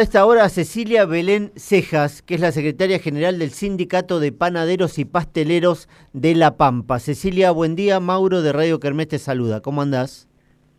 A esta hora Cecilia Belén Cejas, que es la secretaria general del Sindicato de Panaderos y Pasteleros de La Pampa. Cecilia, buen día. Mauro de Radio Kermés te saluda. ¿Cómo andás?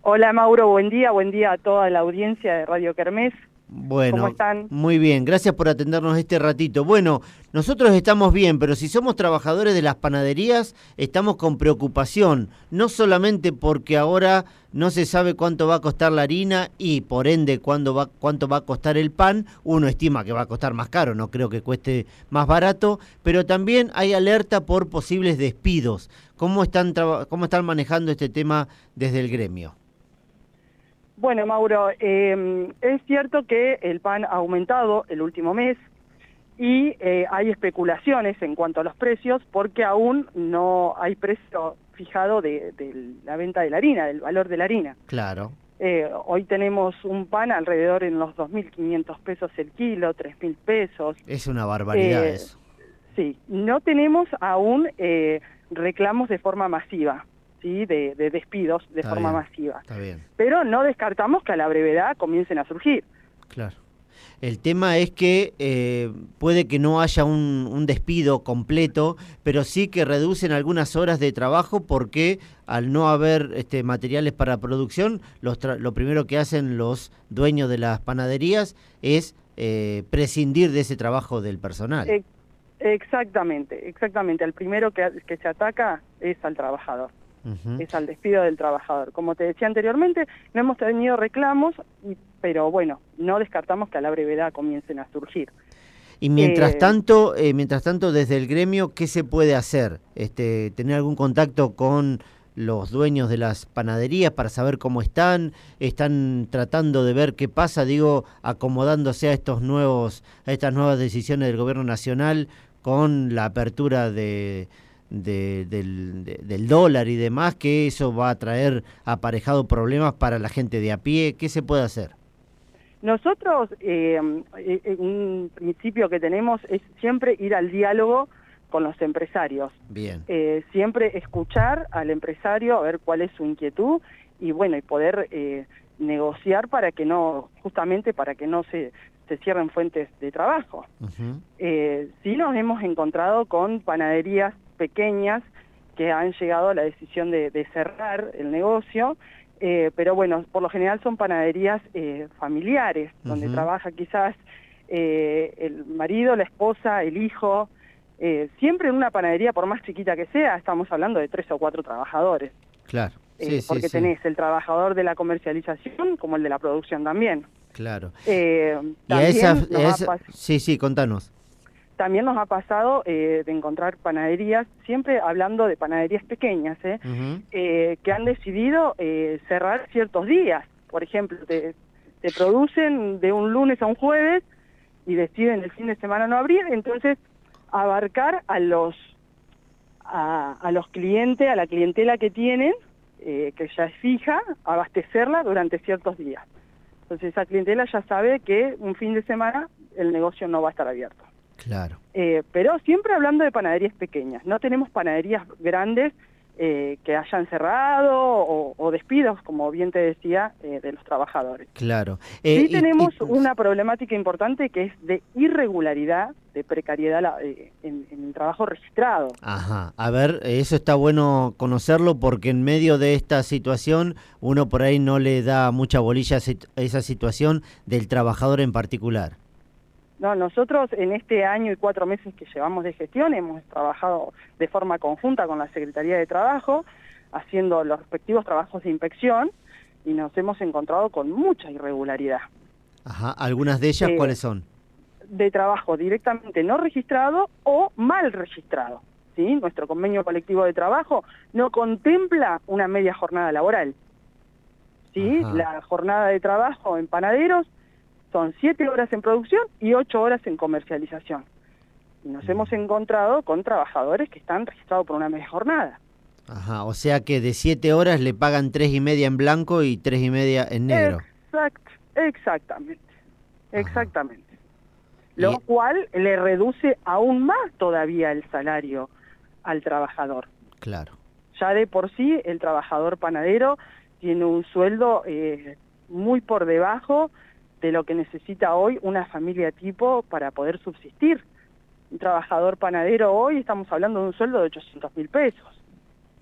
Hola Mauro, buen día. Buen día a toda la audiencia de Radio Kermés. Bueno, ¿Cómo están? muy bien, gracias por atendernos este ratito. Bueno, nosotros estamos bien, pero si somos trabajadores de las panaderías, estamos con preocupación, no solamente porque ahora no se sabe cuánto va a costar la harina y por ende cuánto va, cuánto va a costar el pan, uno estima que va a costar más caro, no creo que cueste más barato, pero también hay alerta por posibles despidos. ¿Cómo están, cómo están manejando este tema desde el gremio? Bueno, Mauro, eh, es cierto que el pan ha aumentado el último mes y eh, hay especulaciones en cuanto a los precios porque aún no hay precio fijado de, la venta de la harina, del valor de la harina. Claro. Eh, hoy tenemos un pan alrededor en los 2.500 pesos el kilo, 3.000 pesos. Es una barbaridad eso. Sí, no tenemos aún reclamos de forma masiva de, despidos de forma masiva. Está bien. Pero no descartamos que a la brevedad comiencen a surgir. Claro. El tema es que eh, puede que no haya un, despido completo, pero sí que reducen algunas horas de trabajo porque al no haber este, materiales para producción, lo primero que hacen los dueños de las panaderías es eh, prescindir de ese trabajo del personal. exactamente, exactamente. El primero que se ataca es al trabajador es al despido del trabajador. Como te decía anteriormente, no hemos tenido reclamos, pero bueno, no descartamos que a la brevedad comiencen a surgir. Y mientras eh, tanto, eh, mientras tanto, desde el gremio, ¿qué se puede hacer? Este, ¿Tener algún contacto con los dueños de las panaderías para saber cómo están? ¿Están tratando de ver qué pasa? Digo, acomodándose a estos nuevos, a estas nuevas decisiones del gobierno nacional con la apertura de del, dólar y demás, que eso va a traer aparejado problemas para la gente de a pie. ¿Qué se puede hacer? Nosotros, eh, eh, un principio que tenemos es siempre ir al diálogo con los empresarios. Bien. Eh, siempre escuchar al empresario, a ver cuál es su inquietud y bueno, y poder negociar para que no, justamente para que no se, se cierren fuentes de trabajo. sí nos hemos encontrado con panaderías pequeñas que han llegado a la decisión de, cerrar el negocio, eh, pero bueno, por lo general son panaderías eh, familiares, donde trabaja quizás eh, el marido, la esposa, el hijo, siempre en una panadería, por más chiquita que sea, estamos hablando de tres o cuatro trabajadores. Claro. Sí, porque tenés el trabajador de la comercialización como el de la producción también. Claro. y a esa, sí, sí, contanos también nos ha pasado eh, de encontrar panaderías, siempre hablando de panaderías pequeñas, ¿eh? eh que han decidido eh, cerrar ciertos días. Por ejemplo, te, producen de un lunes a un jueves y deciden el fin de semana no abrir, entonces abarcar a los a, a los clientes, a la clientela que tienen, que ya es fija, abastecerla durante ciertos días. Entonces esa clientela ya sabe que un fin de semana el negocio no va a estar abierto. Claro. Eh, pero siempre hablando de panaderías pequeñas. No tenemos panaderías grandes eh, que hayan cerrado o, despidos, como bien te decía, eh, de los trabajadores. Claro. sí tenemos una problemática importante que es de irregularidad, de precariedad en, el trabajo registrado. Ajá. A ver, eso está bueno conocerlo porque en medio de esta situación uno por ahí no le da mucha bolilla a esa situación del trabajador en particular. No, nosotros en este año y cuatro meses que llevamos de gestión hemos trabajado de forma conjunta con la Secretaría de Trabajo, haciendo los respectivos trabajos de inspección y nos hemos encontrado con mucha irregularidad. Ajá, ¿algunas de ellas eh, cuáles son? De trabajo directamente no registrado o mal registrado. ¿sí? Nuestro convenio colectivo de trabajo no contempla una media jornada laboral. ¿sí? La jornada de trabajo en panaderos son siete horas en producción y ocho horas en comercialización. Y nos hemos encontrado con trabajadores que están registrados por una media jornada. Ajá, o sea que de siete horas le pagan tres y media en blanco y tres y media en negro. Exact, exactamente, exactamente. Lo cual le reduce aún más todavía el salario al trabajador. Claro. Ya de por sí el trabajador panadero tiene un sueldo eh, muy por debajo de lo que necesita hoy una familia tipo para poder subsistir. Un trabajador panadero hoy estamos hablando de un sueldo de 800 mil pesos.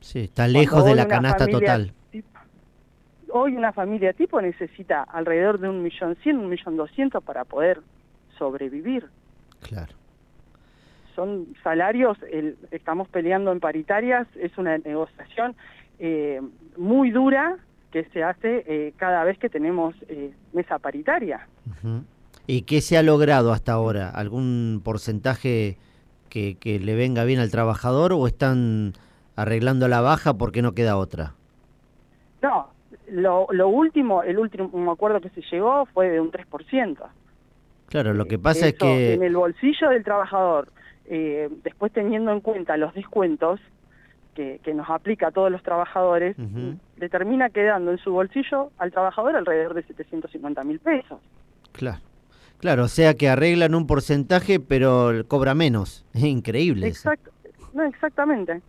Sí, está lejos de la canasta total. hoy una familia tipo necesita alrededor de un millón cien, un millón doscientos para poder sobrevivir. Claro. Son salarios, estamos peleando en paritarias, es una negociación eh, muy dura que se hace eh, cada vez que tenemos eh, mesa paritaria. ¿Y qué se ha logrado hasta ahora? ¿Algún porcentaje que, que, le venga bien al trabajador o están arreglando la baja porque no queda otra? No, lo, lo último, el último acuerdo que se llegó fue de un 3%. Claro, lo que pasa es que... En el bolsillo del trabajador, eh, después teniendo en cuenta los descuentos, que, nos aplica a todos los trabajadores, le termina quedando en su bolsillo al trabajador alrededor de 750 mil pesos. Claro. Claro, o sea que arreglan un porcentaje, pero cobra menos. Es increíble. Exacto. No, exactamente.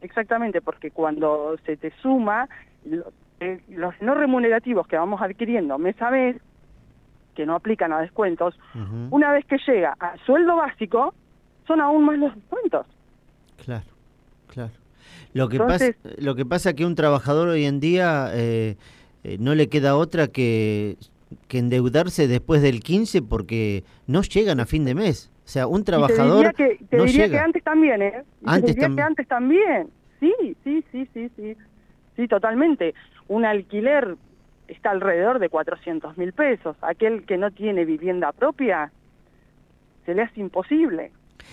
Exactamente, porque cuando se te suma eh, los no remunerativos que vamos adquiriendo mes a mes, que no aplican a descuentos, una vez que llega al sueldo básico, son aún más los descuentos. Claro, claro. Lo que, pasa, lo que pasa es que un trabajador hoy en día eh, eh, no le queda otra que, que endeudarse después del 15 porque no llegan a fin de mes. O sea, un trabajador. te diría que, te diría que antes también, ¿eh? Antes te diría que antes también. Sí, sí, sí, sí, sí. Sí, totalmente. Un alquiler está alrededor de 400 mil pesos. Aquel que no tiene vivienda propia, se le hace imposible.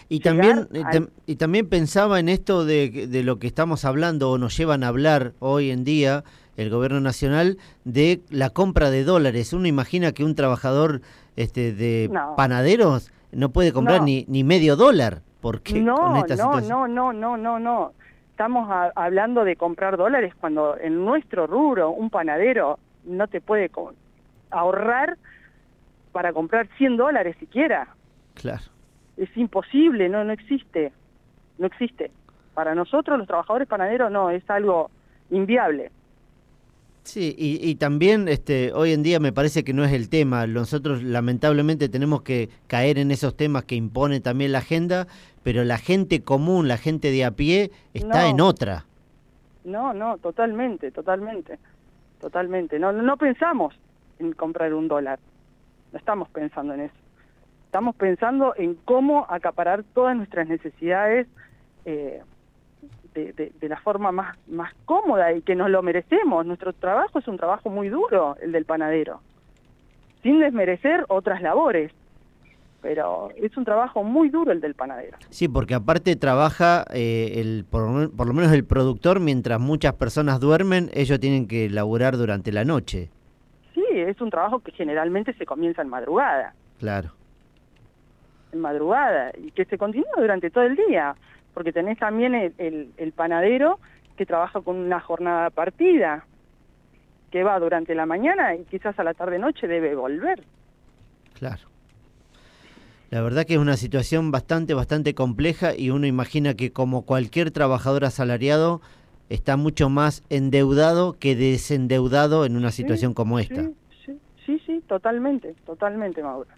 Y también, eh, y también pensaba en esto de, de, lo que estamos hablando o nos llevan a hablar hoy en día el gobierno nacional de la compra de dólares. Uno imagina que un trabajador este, de panaderos no puede comprar ni, ni medio dólar. porque no, no, no, no, no, no, no. Estamos hablando de comprar dólares cuando en nuestro rubro un panadero no te puede ahorrar para comprar 100 dólares siquiera. Claro es imposible, no, no existe, no existe. Para nosotros los trabajadores panaderos no, es algo inviable. Sí, y, también este, hoy en día me parece que no es el tema. Nosotros lamentablemente tenemos que caer en esos temas que impone también la agenda, pero la gente común, la gente de a pie, está en otra. No, no, totalmente, totalmente, totalmente. No, no pensamos en comprar un dólar, no estamos pensando en eso. Estamos pensando en cómo acaparar todas nuestras necesidades eh, de, la forma más, más cómoda y que nos lo merecemos. Nuestro trabajo es un trabajo muy duro, el del panadero, sin desmerecer otras labores pero es un trabajo muy duro el del panadero. Sí, porque aparte trabaja eh, el, por, por, lo menos el productor, mientras muchas personas duermen, ellos tienen que laburar durante la noche. Sí, es un trabajo que generalmente se comienza en madrugada. Claro madrugada y que se continúa durante todo el día, porque tenés también el, el, panadero que trabaja con una jornada partida, que va durante la mañana y quizás a la tarde-noche debe volver. Claro. La verdad que es una situación bastante, bastante compleja y uno imagina que como cualquier trabajador asalariado está mucho más endeudado que desendeudado en una situación como esta. Sí, sí, sí, sí, totalmente, totalmente, Mauro.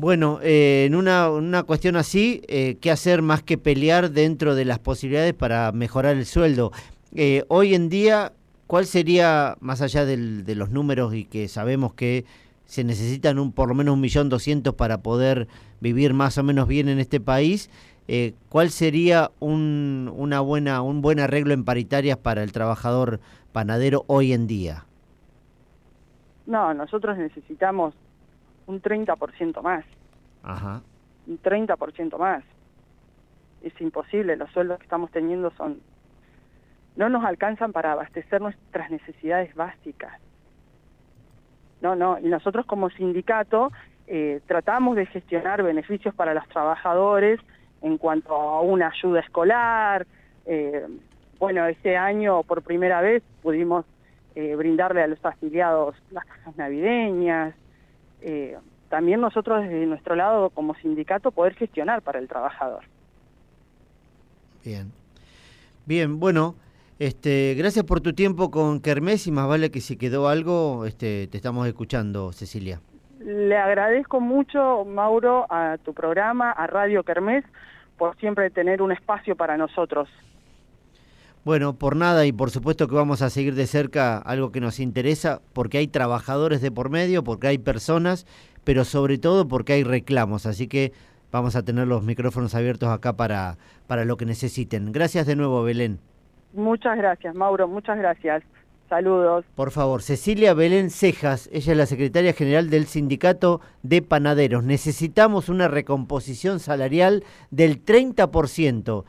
Bueno, eh, en una, una, cuestión así, eh, ¿qué hacer más que pelear dentro de las posibilidades para mejorar el sueldo? Eh, hoy en día, ¿cuál sería, más allá del, de los números y que sabemos que se necesitan un, por lo menos un millón doscientos para poder vivir más o menos bien en este país? Eh, ¿Cuál sería un, una buena, un buen arreglo en paritarias para el trabajador panadero hoy en día? No, nosotros necesitamos un 30% más. Ajá. Un 30% más. Es imposible, los sueldos que estamos teniendo son no nos alcanzan para abastecer nuestras necesidades básicas. No, no, y nosotros como sindicato eh, tratamos de gestionar beneficios para los trabajadores en cuanto a una ayuda escolar. Eh, bueno, este año por primera vez pudimos eh, brindarle a los afiliados las casas navideñas, eh, también nosotros desde nuestro lado como sindicato poder gestionar para el trabajador. Bien, bien, bueno, Este, gracias por tu tiempo con Kermés y más vale que si quedó algo, este, te estamos escuchando, Cecilia. Le agradezco mucho, Mauro, a tu programa, a Radio Kermés, por siempre tener un espacio para nosotros. Bueno, por nada y por supuesto que vamos a seguir de cerca algo que nos interesa, porque hay trabajadores de por medio, porque hay personas, pero sobre todo porque hay reclamos, así que vamos a tener los micrófonos abiertos acá para, para lo que necesiten. Gracias de nuevo, Belén. Muchas gracias, Mauro, muchas gracias. Saludos. Por favor, Cecilia Belén Cejas, ella es la secretaria general del Sindicato de Panaderos. Necesitamos una recomposición salarial del 30%.